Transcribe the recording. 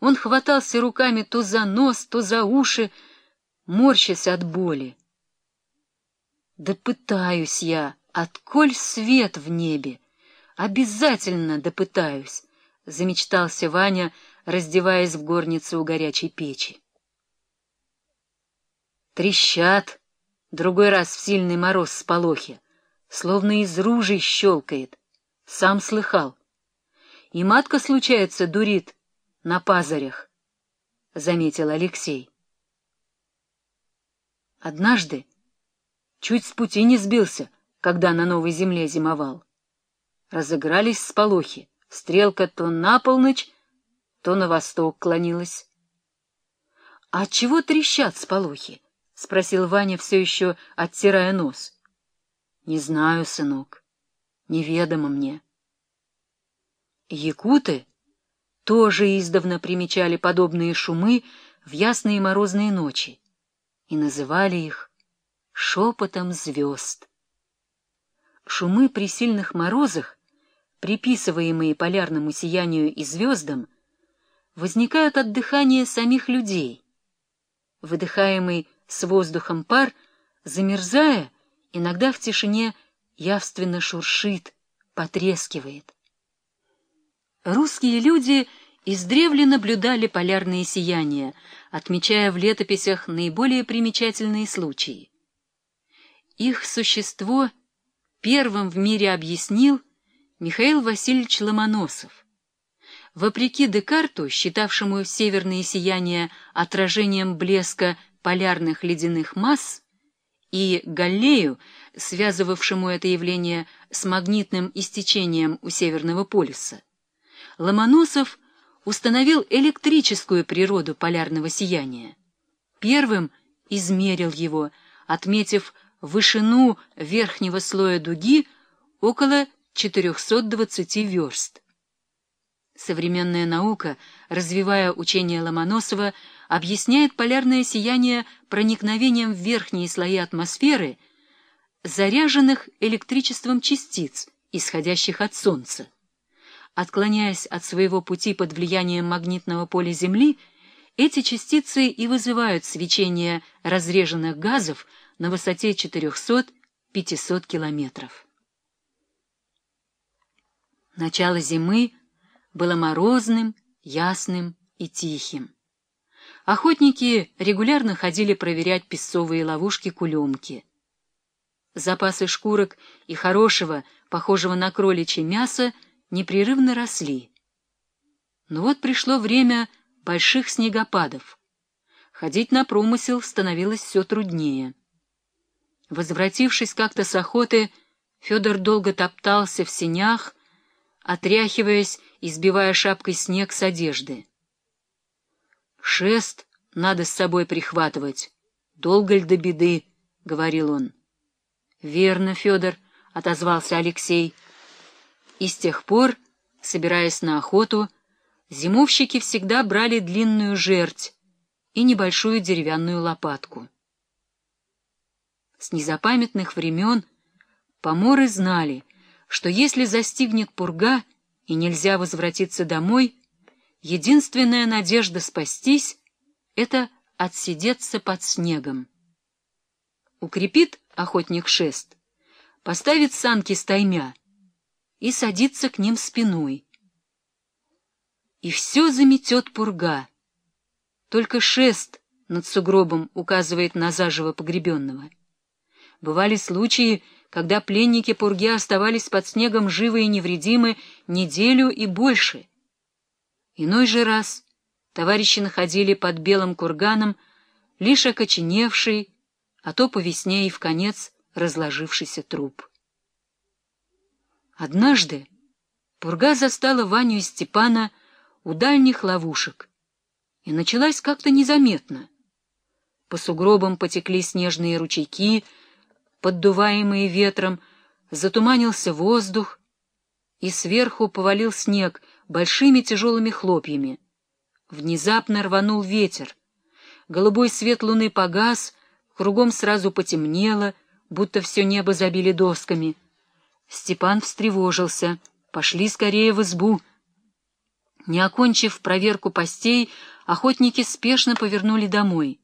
Он хватался руками то за нос, то за уши, морщась от боли. Да пытаюсь я, отколь свет в небе. Обязательно допытаюсь, — замечтался Ваня, раздеваясь в горнице у горячей печи. Трещат, другой раз в сильный мороз с полохи, словно из ружей щелкает. Сам слыхал. И матка, случается, дурит на пазарях, — заметил Алексей. Однажды чуть с пути не сбился, когда на новой земле зимовал. Разыгрались сполохи, стрелка то на полночь, то на восток клонилась. — А чего трещат сполохи? — спросил Ваня, все еще оттирая нос. — Не знаю, сынок, неведомо мне. Якуты тоже издавна примечали подобные шумы в ясные морозные ночи и называли их шепотом звезд. Шумы при сильных морозах, приписываемые полярному сиянию и звездам, возникают от дыхания самих людей. Выдыхаемый с воздухом пар, замерзая, иногда в тишине явственно шуршит, потрескивает. Русские люди — издревле наблюдали полярные сияния, отмечая в летописях наиболее примечательные случаи. Их существо первым в мире объяснил Михаил Васильевич Ломоносов. Вопреки Декарту, считавшему северные сияния отражением блеска полярных ледяных масс, и Галлею, связывавшему это явление с магнитным истечением у Северного полюса, Ломоносов установил электрическую природу полярного сияния. Первым измерил его, отметив вышину верхнего слоя дуги около 420 верст. Современная наука, развивая учение Ломоносова, объясняет полярное сияние проникновением в верхние слои атмосферы заряженных электричеством частиц, исходящих от Солнца отклоняясь от своего пути под влиянием магнитного поля Земли, эти частицы и вызывают свечение разреженных газов на высоте 400-500 километров. Начало зимы было морозным, ясным и тихим. Охотники регулярно ходили проверять песцовые ловушки-кулемки. Запасы шкурок и хорошего, похожего на кроличье мяса, непрерывно росли. Но вот пришло время больших снегопадов. Ходить на промысел становилось все труднее. Возвратившись как-то с охоты, Федор долго топтался в сенях, отряхиваясь и сбивая шапкой снег с одежды. «Шест надо с собой прихватывать. Долго ль до беды?» — говорил он. «Верно, Федор», — отозвался Алексей, — и с тех пор, собираясь на охоту, зимовщики всегда брали длинную жерть и небольшую деревянную лопатку. С незапамятных времен поморы знали, что если застигнет пурга и нельзя возвратиться домой, единственная надежда спастись — это отсидеться под снегом. Укрепит охотник шест, поставит санки стаймя — и садится к ним спиной. И все заметет пурга. Только шест над сугробом указывает на заживо погребенного. Бывали случаи, когда пленники пурги оставались под снегом живы и невредимы неделю и больше. Иной же раз товарищи находили под белым курганом лишь окоченевший, а то по весне и в конец разложившийся труп. Однажды пурга застала Ваню и Степана у дальних ловушек, и началась как-то незаметно. По сугробам потекли снежные ручейки, поддуваемые ветром, затуманился воздух, и сверху повалил снег большими тяжелыми хлопьями. Внезапно рванул ветер. Голубой свет луны погас, кругом сразу потемнело, будто все небо забили досками — Степан встревожился. «Пошли скорее в избу». Не окончив проверку постей, охотники спешно повернули домой.